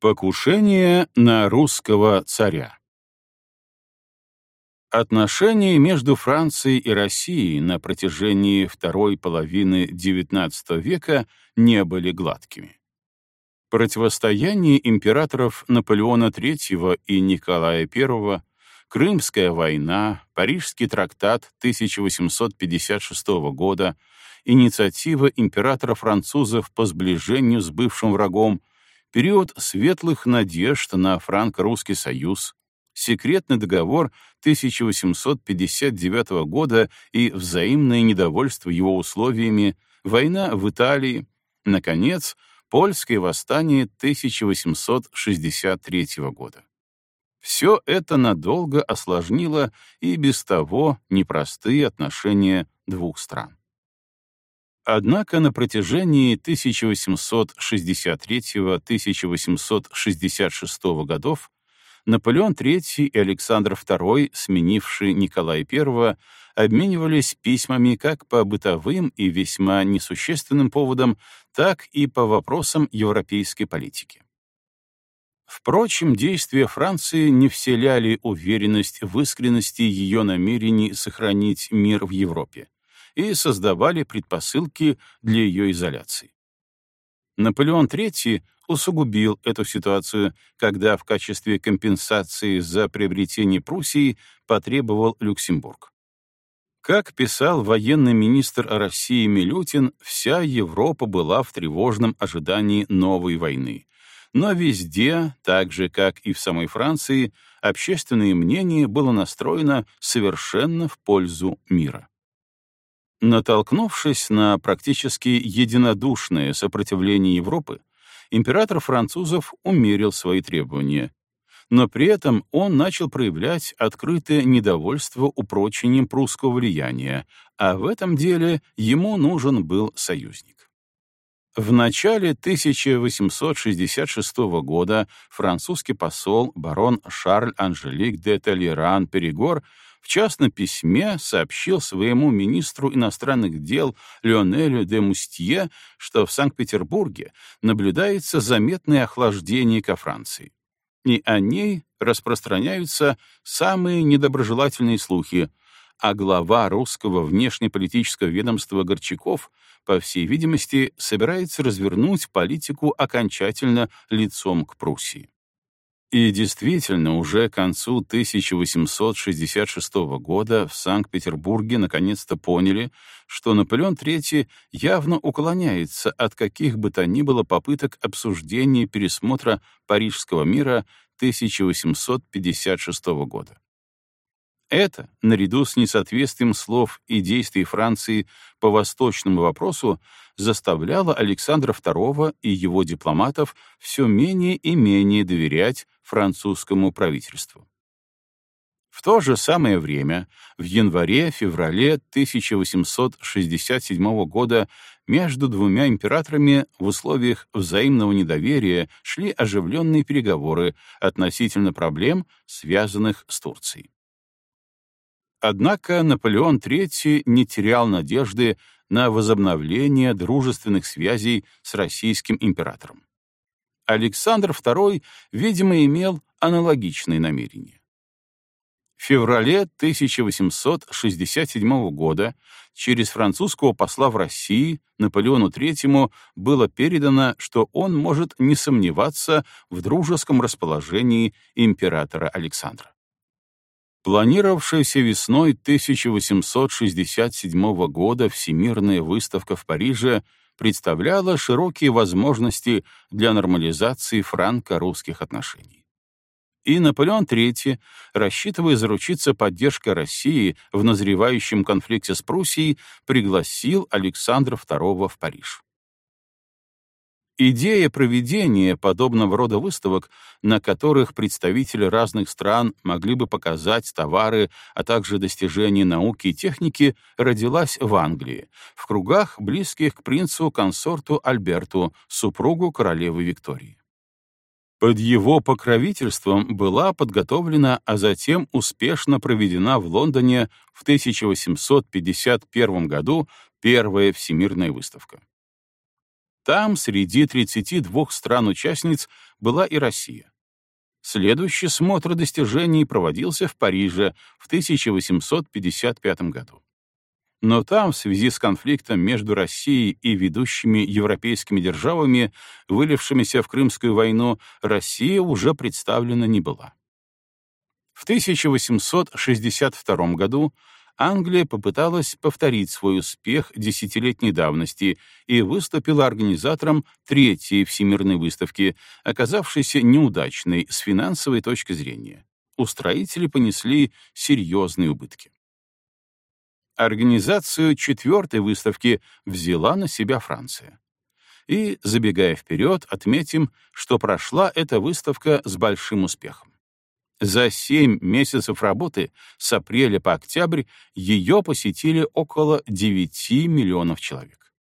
Покушение на русского царя Отношения между Францией и Россией на протяжении второй половины XIX века не были гладкими. Противостояние императоров Наполеона III и Николая I, Крымская война, Парижский трактат 1856 года, инициатива императора-французов по сближению с бывшим врагом — период светлых надежд на франко-русский союз, секретный договор 1859 года и взаимное недовольство его условиями, война в Италии, наконец, польское восстание 1863 года. Все это надолго осложнило и без того непростые отношения двух стран. Однако на протяжении 1863-1866 годов Наполеон III и Александр II, сменивший Николая I, обменивались письмами как по бытовым и весьма несущественным поводам, так и по вопросам европейской политики. Впрочем, действия Франции не вселяли уверенность в искренности ее намерений сохранить мир в Европе и создавали предпосылки для ее изоляции. Наполеон III усугубил эту ситуацию, когда в качестве компенсации за приобретение Пруссии потребовал Люксембург. Как писал военный министр России Милютин, вся Европа была в тревожном ожидании новой войны. Но везде, так же как и в самой Франции, общественное мнение было настроено совершенно в пользу мира. Натолкнувшись на практически единодушное сопротивление Европы, император французов умерил свои требования, но при этом он начал проявлять открытое недовольство упрочением прусского влияния, а в этом деле ему нужен был союзник. В начале 1866 года французский посол барон Шарль Анжелик де Толеран-Перегор в частном письме сообщил своему министру иностранных дел Леонелю де Мустье, что в Санкт-Петербурге наблюдается заметное охлаждение ко Франции. И о ней распространяются самые недоброжелательные слухи, а глава русского внешнеполитического ведомства Горчаков, по всей видимости, собирается развернуть политику окончательно лицом к Пруссии. И действительно, уже к концу 1866 года в Санкт-Петербурге наконец-то поняли, что Наполеон III явно уклоняется от каких бы то ни было попыток обсуждения пересмотра Парижского мира 1856 года. Это, наряду с несоответствием слов и действий Франции по восточному вопросу, заставляло Александра II и его дипломатов все менее и менее доверять французскому правительству. В то же самое время, в январе-феврале 1867 года между двумя императорами в условиях взаимного недоверия шли оживленные переговоры относительно проблем, связанных с Турцией. Однако Наполеон III не терял надежды на возобновление дружественных связей с российским императором. Александр II, видимо, имел аналогичные намерения. В феврале 1867 года через французского посла в России Наполеону III было передано, что он может не сомневаться в дружеском расположении императора Александра. Планировавшаяся весной 1867 года Всемирная выставка в Париже представляла широкие возможности для нормализации франко-русских отношений. И Наполеон III, рассчитывая заручиться поддержкой России в назревающем конфликте с Пруссией, пригласил Александра II в Париж. Идея проведения подобного рода выставок, на которых представители разных стран могли бы показать товары, а также достижения науки и техники, родилась в Англии, в кругах, близких к принцу-консорту Альберту, супругу королевы Виктории. Под его покровительством была подготовлена, а затем успешно проведена в Лондоне в 1851 году первая Всемирная выставка. Там среди 32 стран-участниц была и Россия. Следующий смотр достижений проводился в Париже в 1855 году. Но там, в связи с конфликтом между Россией и ведущими европейскими державами, вылившимися в Крымскую войну, Россия уже представлена не была. В 1862 году Англия попыталась повторить свой успех десятилетней давности и выступила организатором Третьей Всемирной выставки, оказавшейся неудачной с финансовой точки зрения. Устроители понесли серьезные убытки. Организацию четвертой выставки взяла на себя Франция. И, забегая вперед, отметим, что прошла эта выставка с большим успехом. За семь месяцев работы с апреля по октябрь ее посетили около 9 миллионов человек.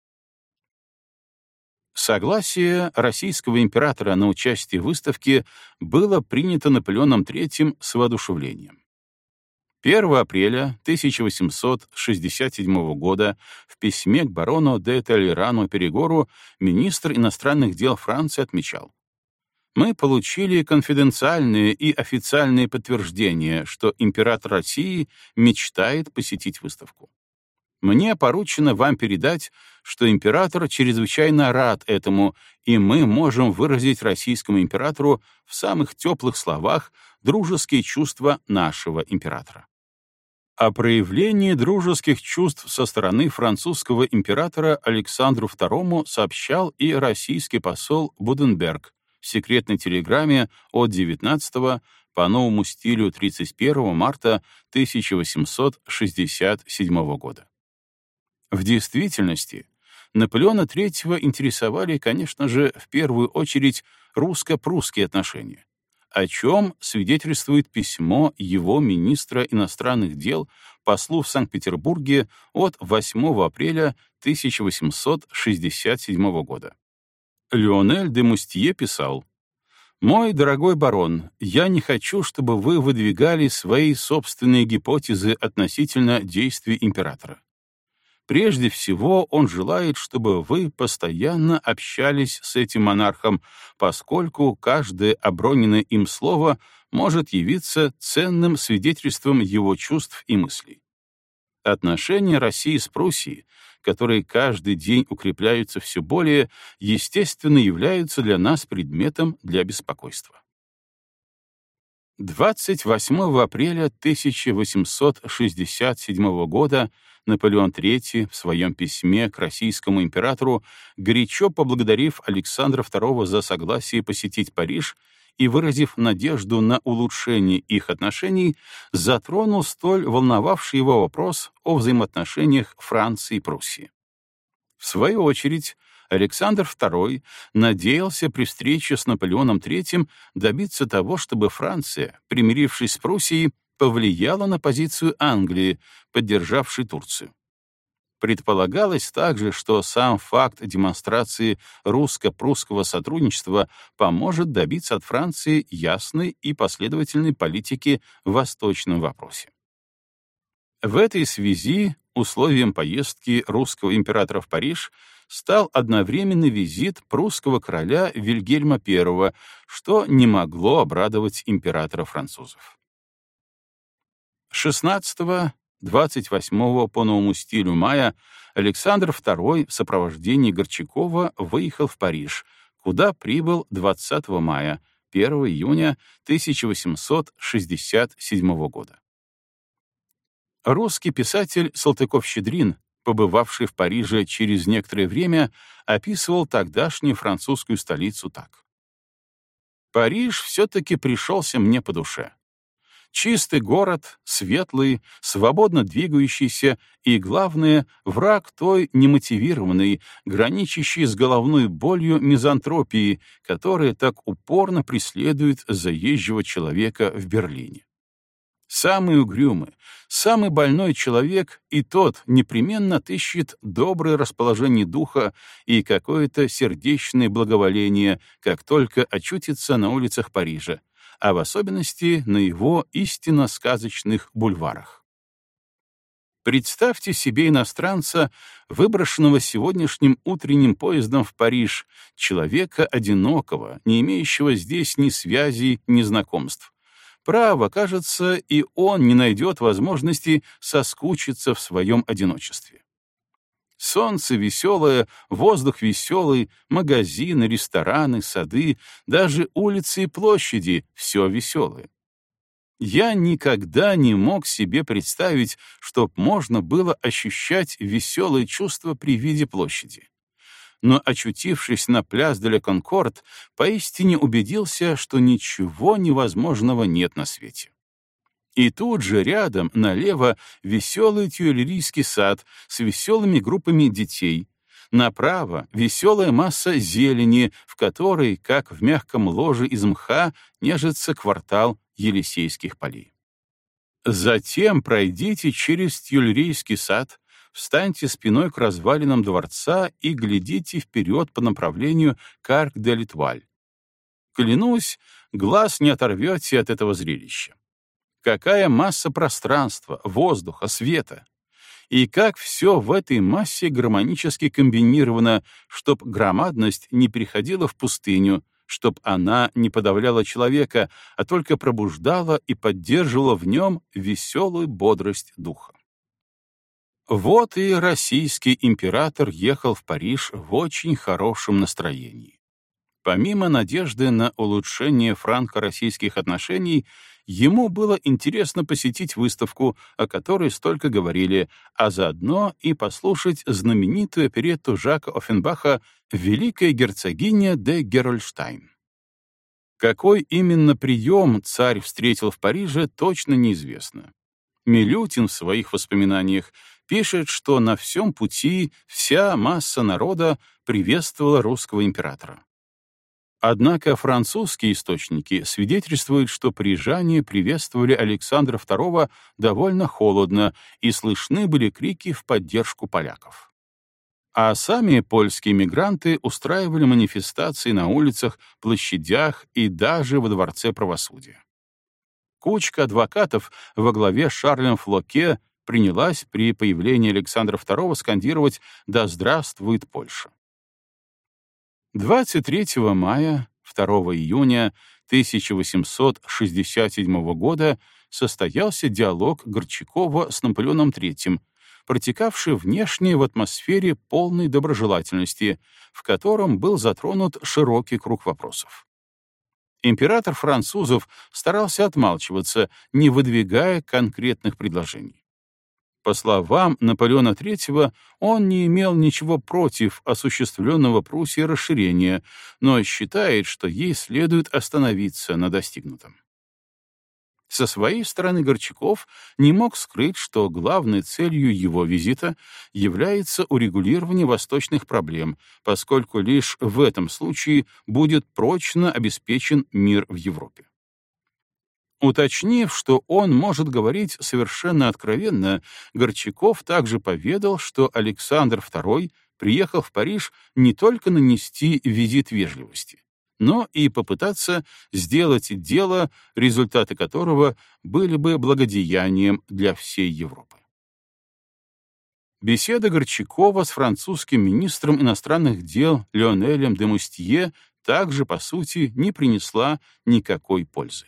Согласие российского императора на участие в выставке было принято Наполеоном III с воодушевлением. 1 апреля 1867 года в письме к барону де Толерану Перегору министр иностранных дел Франции отмечал мы получили конфиденциальные и официальные подтверждения, что император России мечтает посетить выставку. Мне поручено вам передать, что император чрезвычайно рад этому, и мы можем выразить российскому императору в самых теплых словах дружеские чувства нашего императора. О проявлении дружеских чувств со стороны французского императора Александру II сообщал и российский посол Буденберг, в секретной телеграмме от 19 по новому стилю 31 марта 1867 года. В действительности, Наполеона III интересовали, конечно же, в первую очередь русско-прусские отношения, о чем свидетельствует письмо его министра иностранных дел послу в Санкт-Петербурге от 8 апреля 1867 года. Леонель де Мустье писал, «Мой дорогой барон, я не хочу, чтобы вы выдвигали свои собственные гипотезы относительно действий императора. Прежде всего, он желает, чтобы вы постоянно общались с этим монархом, поскольку каждое оброненное им слово может явиться ценным свидетельством его чувств и мыслей. Отношения России с Пруссией которые каждый день укрепляются все более, естественно являются для нас предметом для беспокойства. 28 апреля 1867 года Наполеон III в своем письме к российскому императору, горячо поблагодарив Александра II за согласие посетить Париж, и, выразив надежду на улучшение их отношений, затронул столь волновавший его вопрос о взаимоотношениях Франции и Пруссии. В свою очередь, Александр II надеялся при встрече с Наполеоном III добиться того, чтобы Франция, примирившись с Пруссией, повлияла на позицию Англии, поддержавшей Турцию. Предполагалось также, что сам факт демонстрации русско-прусского сотрудничества поможет добиться от Франции ясной и последовательной политики в восточном вопросе. В этой связи условием поездки русского императора в Париж стал одновременный визит прусского короля Вильгельма I, что не могло обрадовать императора французов. 16 28 по новому стилю мая Александр II в сопровождении Горчакова выехал в Париж, куда прибыл 20 мая, 1 июня 1867 года. Русский писатель Салтыков-Щедрин, побывавший в Париже через некоторое время, описывал тогдашнюю французскую столицу так. «Париж все-таки пришелся мне по душе. Чистый город, светлый, свободно двигающийся и, главное, враг той немотивированной, граничащей с головной болью мизантропии, которая так упорно преследует заезжего человека в Берлине. Самый угрюмый, самый больной человек и тот непременно отыщет доброе расположение духа и какое-то сердечное благоволение, как только очутится на улицах Парижа, а в особенности на его истинно сказочных бульварах. Представьте себе иностранца, выброшенного сегодняшним утренним поездом в Париж, человека одинокого, не имеющего здесь ни связей, ни знакомств. Право, кажется, и он не найдет возможности соскучиться в своем одиночестве. Солнце веселое, воздух веселый, магазины, рестораны, сады, даже улицы и площади — все веселое. Я никогда не мог себе представить, чтоб можно было ощущать веселые чувства при виде площади. Но, очутившись на пляс де ля Конкорд, поистине убедился, что ничего невозможного нет на свете. И тут же рядом, налево, веселый тюэллерийский сад с веселыми группами детей. Направо — веселая масса зелени, в которой, как в мягком ложе из мха, нежится квартал Елисейских полей. Затем пройдите через Тюльрийский сад, встаньте спиной к развалинам дворца и глядите вперед по направлению Карк-де-Литваль. Клянусь, глаз не оторвете от этого зрелища. Какая масса пространства, воздуха, света! И как все в этой массе гармонически комбинировано, чтоб громадность не переходила в пустыню, чтоб она не подавляла человека, а только пробуждала и поддерживала в нем веселую бодрость духа. Вот и российский император ехал в Париж в очень хорошем настроении. Помимо надежды на улучшение франко-российских отношений, ему было интересно посетить выставку, о которой столько говорили, а заодно и послушать знаменитую оперетту Жака Оффенбаха «Великая герцогиня де Герольштайн». Какой именно прием царь встретил в Париже, точно неизвестно. Милютин в своих воспоминаниях пишет, что на всем пути вся масса народа приветствовала русского императора. Однако французские источники свидетельствуют, что парижане приветствовали Александра II довольно холодно, и слышны были крики в поддержку поляков. А сами польские мигранты устраивали манифестации на улицах, площадях и даже во Дворце правосудия. Кучка адвокатов во главе с Шарлем Флоке принялась при появлении Александра II скандировать «Да здравствует Польша!». 23 мая, 2 июня 1867 года состоялся диалог Горчакова с Наполеоном III, протекавший внешне в атмосфере полной доброжелательности, в котором был затронут широкий круг вопросов. Император французов старался отмалчиваться, не выдвигая конкретных предложений. По словам Наполеона III, он не имел ничего против осуществленного Пруссией расширения, но считает, что ей следует остановиться на достигнутом. Со своей стороны Горчаков не мог скрыть, что главной целью его визита является урегулирование восточных проблем, поскольку лишь в этом случае будет прочно обеспечен мир в Европе. Уточнив, что он может говорить совершенно откровенно, Горчаков также поведал, что Александр II приехал в Париж не только нанести визит вежливости, но и попытаться сделать дело, результаты которого были бы благодеянием для всей Европы. Беседа Горчакова с французским министром иностранных дел Леонелем де Мустье также, по сути, не принесла никакой пользы.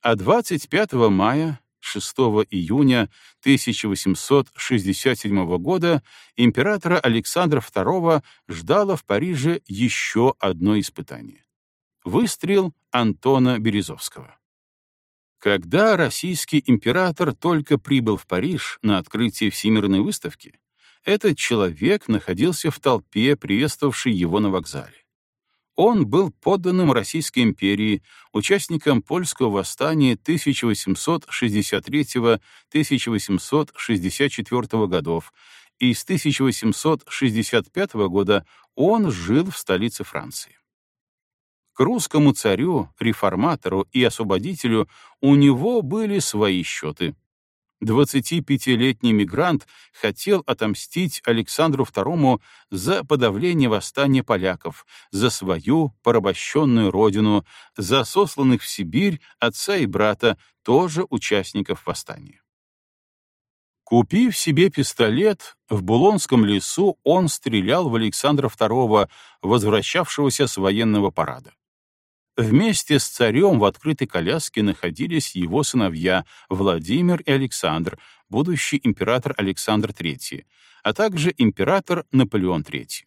А 25 мая, 6 июня 1867 года императора Александра II ждало в Париже еще одно испытание — выстрел Антона Березовского. Когда российский император только прибыл в Париж на открытие Всемирной выставки, этот человек находился в толпе, приветствовавшей его на вокзале. Он был подданным Российской империи, участником польского восстания 1863-1864 годов, и с 1865 года он жил в столице Франции. К русскому царю, реформатору и освободителю у него были свои счеты — 25-летний мигрант хотел отомстить Александру II за подавление восстания поляков, за свою порабощенную родину, за сосланных в Сибирь отца и брата, тоже участников восстания. Купив себе пистолет, в Булонском лесу он стрелял в Александра II, возвращавшегося с военного парада. Вместе с царем в открытой коляске находились его сыновья Владимир и Александр, будущий император Александр III, а также император Наполеон III.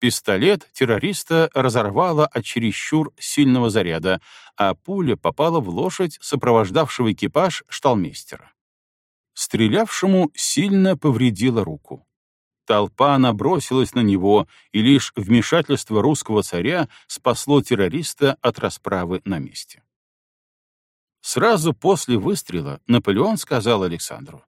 Пистолет террориста разорвало от чересчур сильного заряда, а пуля попала в лошадь сопровождавшего экипаж шталмейстера. Стрелявшему сильно повредила руку. Толпа набросилась на него, и лишь вмешательство русского царя спасло террориста от расправы на месте. Сразу после выстрела Наполеон сказал Александру,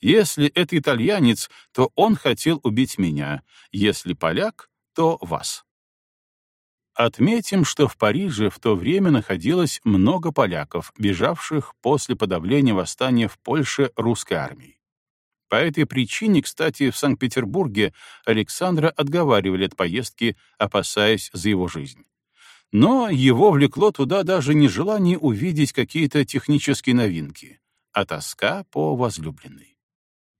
«Если это итальянец, то он хотел убить меня, если поляк, то вас». Отметим, что в Париже в то время находилось много поляков, бежавших после подавления восстания в Польше русской армией. По этой причине, кстати, в Санкт-Петербурге Александра отговаривали от поездки, опасаясь за его жизнь. Но его влекло туда даже не желание увидеть какие-то технические новинки, а тоска по возлюбленной.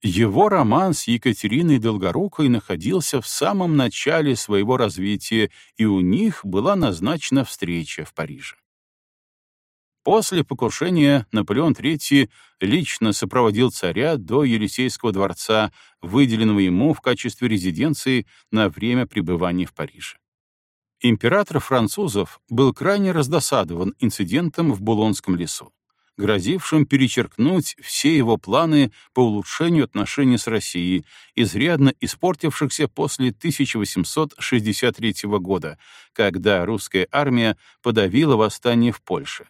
Его роман с Екатериной Долгорукой находился в самом начале своего развития, и у них была назначена встреча в Париже. После покушения Наполеон III лично сопроводил царя до Елисейского дворца, выделенного ему в качестве резиденции на время пребывания в Париже. Император французов был крайне раздосадован инцидентом в Булонском лесу, грозившим перечеркнуть все его планы по улучшению отношений с Россией, изрядно испортившихся после 1863 года, когда русская армия подавила восстание в Польше,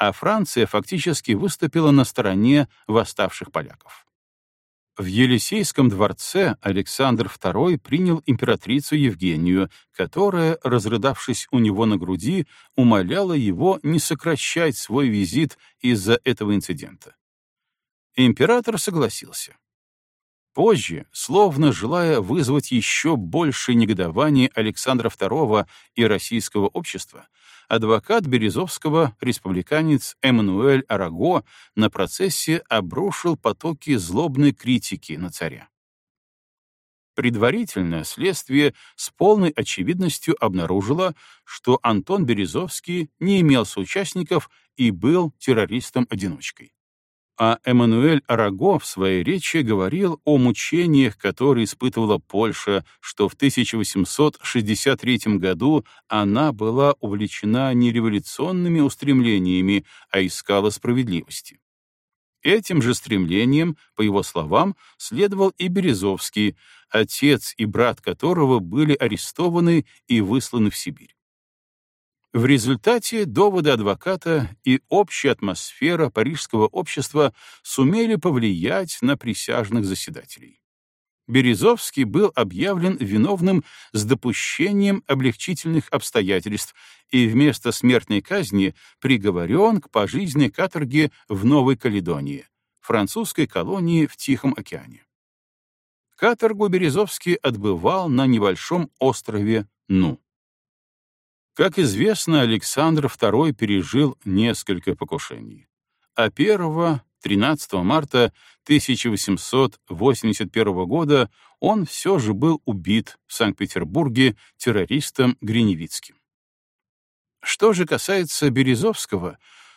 а Франция фактически выступила на стороне восставших поляков. В Елисейском дворце Александр II принял императрицу Евгению, которая, разрыдавшись у него на груди, умоляла его не сокращать свой визит из-за этого инцидента. Император согласился. Позже, словно желая вызвать еще большее негодование Александра II и российского общества, адвокат Березовского, республиканец Эммануэль Араго, на процессе обрушил потоки злобной критики на царя. Предварительно следствие с полной очевидностью обнаружило, что Антон Березовский не имел соучастников и был террористом-одиночкой а Эммануэль Араго в своей речи говорил о мучениях, которые испытывала Польша, что в 1863 году она была увлечена не революционными устремлениями, а искала справедливости. Этим же стремлением, по его словам, следовал и Березовский, отец и брат которого были арестованы и высланы в Сибирь. В результате доводы адвоката и общая атмосфера парижского общества сумели повлиять на присяжных заседателей. Березовский был объявлен виновным с допущением облегчительных обстоятельств и вместо смертной казни приговорен к пожизненной каторге в Новой Каледонии, французской колонии в Тихом океане. Каторгу Березовский отбывал на небольшом острове Ну. Как известно, Александр II пережил несколько покушений. А 1 13 марта 1881 года он все же был убит в Санкт-Петербурге террористом Гриневицким. Что же касается Березовского,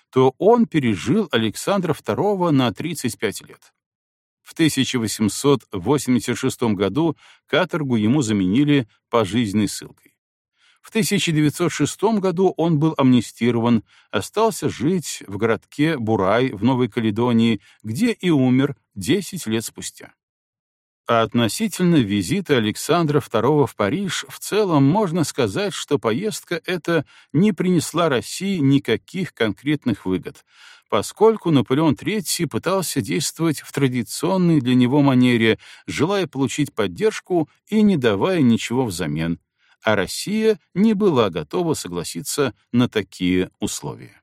то он пережил Александра II на 35 лет. В 1886 году каторгу ему заменили пожизненной ссылкой. В 1906 году он был амнистирован, остался жить в городке Бурай в Новой Каледонии, где и умер 10 лет спустя. А относительно визита Александра II в Париж в целом можно сказать, что поездка эта не принесла России никаких конкретных выгод, поскольку Наполеон III пытался действовать в традиционной для него манере, желая получить поддержку и не давая ничего взамен, а Россия не была готова согласиться на такие условия.